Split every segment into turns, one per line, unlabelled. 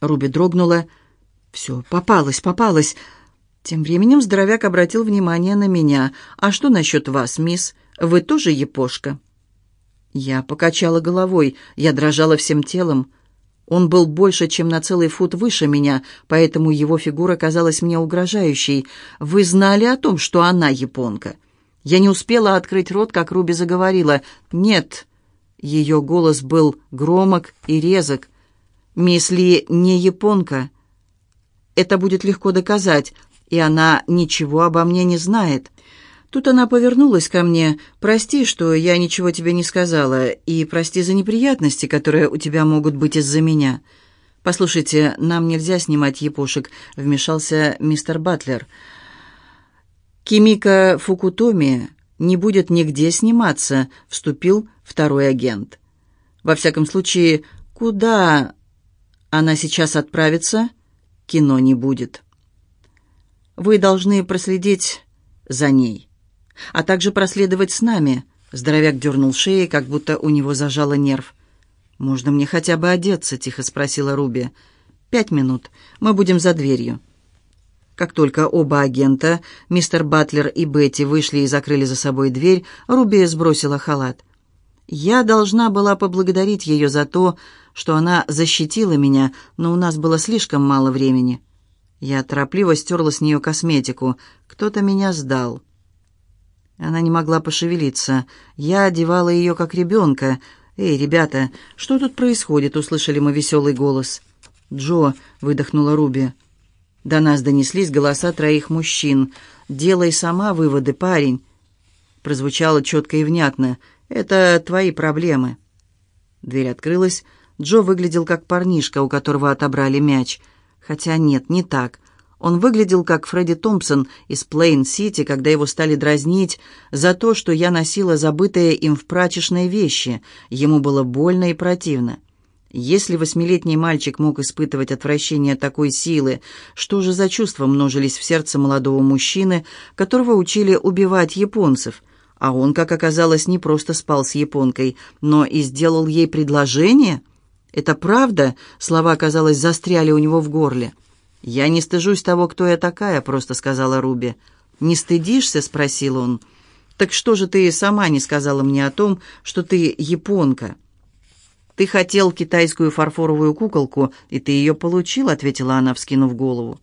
Руби дрогнула. «Все, попалась, попалась!» Тем временем здоровяк обратил внимание на меня. «А что насчет вас, мисс? Вы тоже епошка?» Я покачала головой, я дрожала всем телом. Он был больше, чем на целый фут выше меня, поэтому его фигура казалась мне угрожающей. «Вы знали о том, что она японка?» Я не успела открыть рот, как Руби заговорила. «Нет». Ее голос был громок и резок. «Мисс Ли не японка. Это будет легко доказать, и она ничего обо мне не знает». Тут она повернулась ко мне. «Прости, что я ничего тебе не сказала, и прости за неприятности, которые у тебя могут быть из-за меня». «Послушайте, нам нельзя снимать япошек», — вмешался мистер Батлер. «Кимика Фукутоми не будет нигде сниматься», — вступил второй агент. «Во всяком случае, куда она сейчас отправится, кино не будет. Вы должны проследить за ней» а также проследовать с нами». Здоровяк дернул шеей, как будто у него зажало нерв. «Можно мне хотя бы одеться?» — тихо спросила Руби. «Пять минут. Мы будем за дверью». Как только оба агента, мистер Батлер и Бетти, вышли и закрыли за собой дверь, Руби сбросила халат. Я должна была поблагодарить ее за то, что она защитила меня, но у нас было слишком мало времени. Я торопливо стерла с нее косметику. Кто-то меня сдал. Она не могла пошевелиться. Я одевала ее как ребенка. «Эй, ребята, что тут происходит?» — услышали мы веселый голос. «Джо», — выдохнула Руби. До нас донеслись голоса троих мужчин. «Делай сама выводы, парень». Прозвучало четко и внятно. «Это твои проблемы». Дверь открылась. Джо выглядел как парнишка, у которого отобрали мяч. Хотя нет, не так. Он выглядел как Фредди Томпсон из Плейн-Сити, когда его стали дразнить за то, что я носила забытые им в прачечной вещи. Ему было больно и противно. Если восьмилетний мальчик мог испытывать отвращение такой силы, что же за чувства множились в сердце молодого мужчины, которого учили убивать японцев? А он, как оказалось, не просто спал с японкой, но и сделал ей предложение? Это правда? Слова, казалось, застряли у него в горле. «Я не стыжусь того, кто я такая», — просто сказала Руби. «Не стыдишься?» — спросил он. «Так что же ты сама не сказала мне о том, что ты японка?» «Ты хотел китайскую фарфоровую куколку, и ты ее получил», — ответила она, вскинув голову.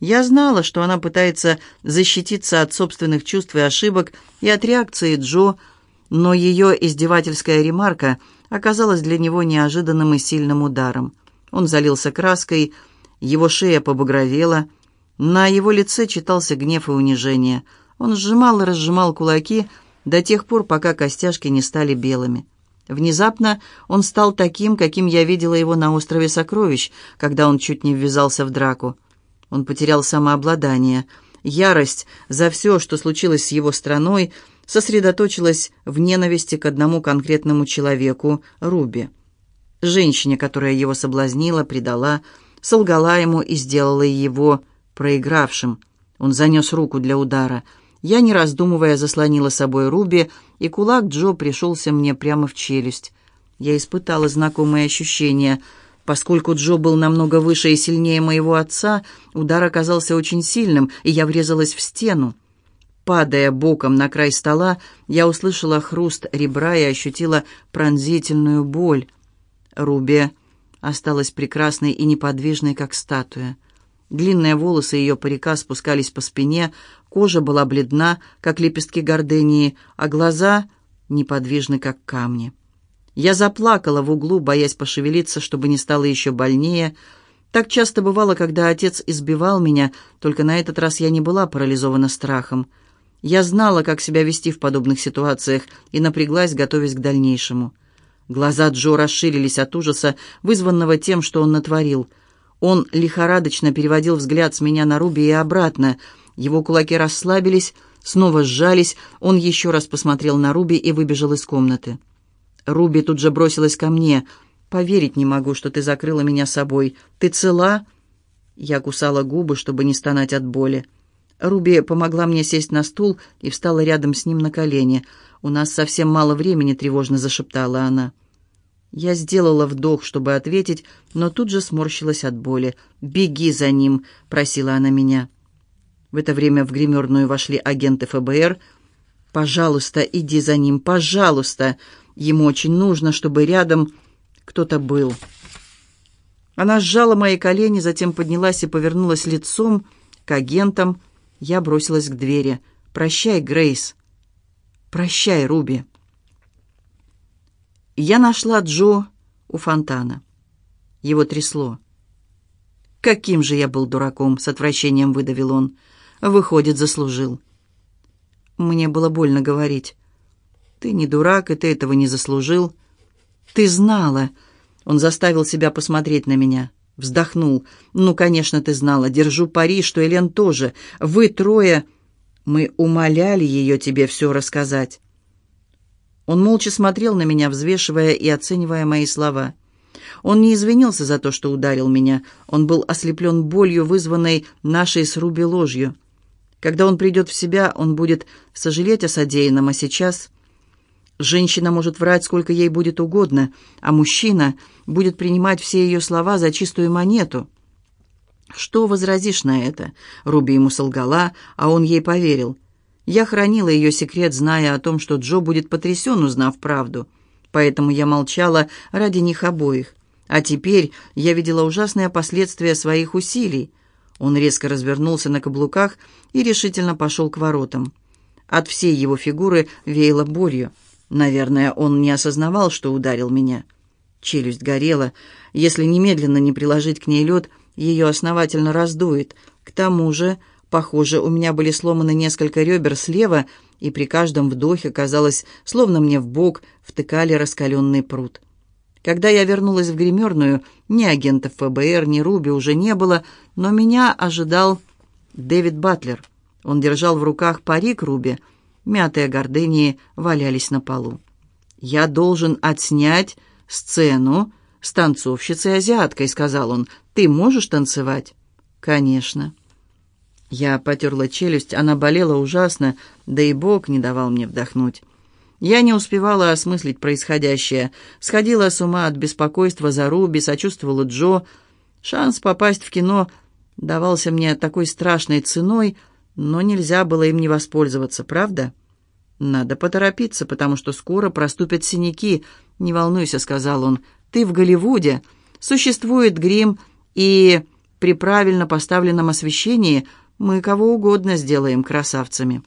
Я знала, что она пытается защититься от собственных чувств и ошибок и от реакции Джо, но ее издевательская ремарка оказалась для него неожиданным и сильным ударом. Он залился краской, — его шея побагровела, на его лице читался гнев и унижение. Он сжимал и разжимал кулаки до тех пор, пока костяшки не стали белыми. Внезапно он стал таким, каким я видела его на острове Сокровищ, когда он чуть не ввязался в драку. Он потерял самообладание. Ярость за все, что случилось с его страной, сосредоточилась в ненависти к одному конкретному человеку — Руби. Женщине, которая его соблазнила, предала, солгала ему и сделала его проигравшим. Он занес руку для удара. Я, не раздумывая, заслонила собой Руби, и кулак Джо пришелся мне прямо в челюсть. Я испытала знакомые ощущения. Поскольку Джо был намного выше и сильнее моего отца, удар оказался очень сильным, и я врезалась в стену. Падая боком на край стола, я услышала хруст ребра и ощутила пронзительную боль. Руби осталась прекрасной и неподвижной, как статуя. Длинные волосы ее парика спускались по спине, кожа была бледна, как лепестки гордении, а глаза неподвижны, как камни. Я заплакала в углу, боясь пошевелиться, чтобы не стало еще больнее. Так часто бывало, когда отец избивал меня, только на этот раз я не была парализована страхом. Я знала, как себя вести в подобных ситуациях, и напряглась, готовясь к дальнейшему. Глаза Джо расширились от ужаса, вызванного тем, что он натворил. Он лихорадочно переводил взгляд с меня на Руби и обратно. Его кулаки расслабились, снова сжались. Он еще раз посмотрел на Руби и выбежал из комнаты. Руби тут же бросилась ко мне. «Поверить не могу, что ты закрыла меня собой. Ты цела?» Я кусала губы, чтобы не стонать от боли. Руби помогла мне сесть на стул и встала рядом с ним на колени. «У нас совсем мало времени», — тревожно зашептала она. Я сделала вдох, чтобы ответить, но тут же сморщилась от боли. «Беги за ним!» — просила она меня. В это время в гримерную вошли агенты ФБР. «Пожалуйста, иди за ним, пожалуйста! Ему очень нужно, чтобы рядом кто-то был». Она сжала мои колени, затем поднялась и повернулась лицом к агентам. Я бросилась к двери. «Прощай, Грейс!» «Прощай, Руби!» Я нашла Джо у фонтана. Его трясло. «Каким же я был дураком!» — с отвращением выдавил он. «Выходит, заслужил». Мне было больно говорить. «Ты не дурак, и ты этого не заслужил». «Ты знала!» Он заставил себя посмотреть на меня. Вздохнул. «Ну, конечно, ты знала. Держу пари, что Элен тоже. Вы трое...» Мы умоляли ее тебе все рассказать. Он молча смотрел на меня, взвешивая и оценивая мои слова. Он не извинился за то, что ударил меня. Он был ослеплен болью, вызванной нашей с ложью. Когда он придет в себя, он будет сожалеть о содеянном, а сейчас... Женщина может врать, сколько ей будет угодно, а мужчина будет принимать все ее слова за чистую монету. Что возразишь на это? Руби ему солгала, а он ей поверил. Я хранила ее секрет, зная о том, что Джо будет потрясен, узнав правду. Поэтому я молчала ради них обоих. А теперь я видела ужасные последствия своих усилий. Он резко развернулся на каблуках и решительно пошел к воротам. От всей его фигуры веяло болью. Наверное, он не осознавал, что ударил меня. Челюсть горела. Если немедленно не приложить к ней лед, ее основательно раздует. К тому же Похоже, у меня были сломаны несколько ребер слева, и при каждом вдохе, казалось, словно мне в бок втыкали раскаленный пруд. Когда я вернулась в гримерную, ни агентов ФБР, ни Руби уже не было, но меня ожидал Дэвид Батлер. Он держал в руках парик Руби, мятые гордынии валялись на полу. «Я должен отснять сцену с танцовщицей-азиаткой», — сказал он. «Ты можешь танцевать?» «Конечно». Я потерла челюсть, она болела ужасно, да и Бог не давал мне вдохнуть. Я не успевала осмыслить происходящее, сходила с ума от беспокойства за Руби, сочувствовала Джо. Шанс попасть в кино давался мне такой страшной ценой, но нельзя было им не воспользоваться, правда? Надо поторопиться, потому что скоро проступят синяки. «Не волнуйся», — сказал он, — «ты в Голливуде. Существует грим, и при правильно поставленном освещении — мы кого угодно сделаем красавцами».